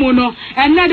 mu no ɛnɛ dɛ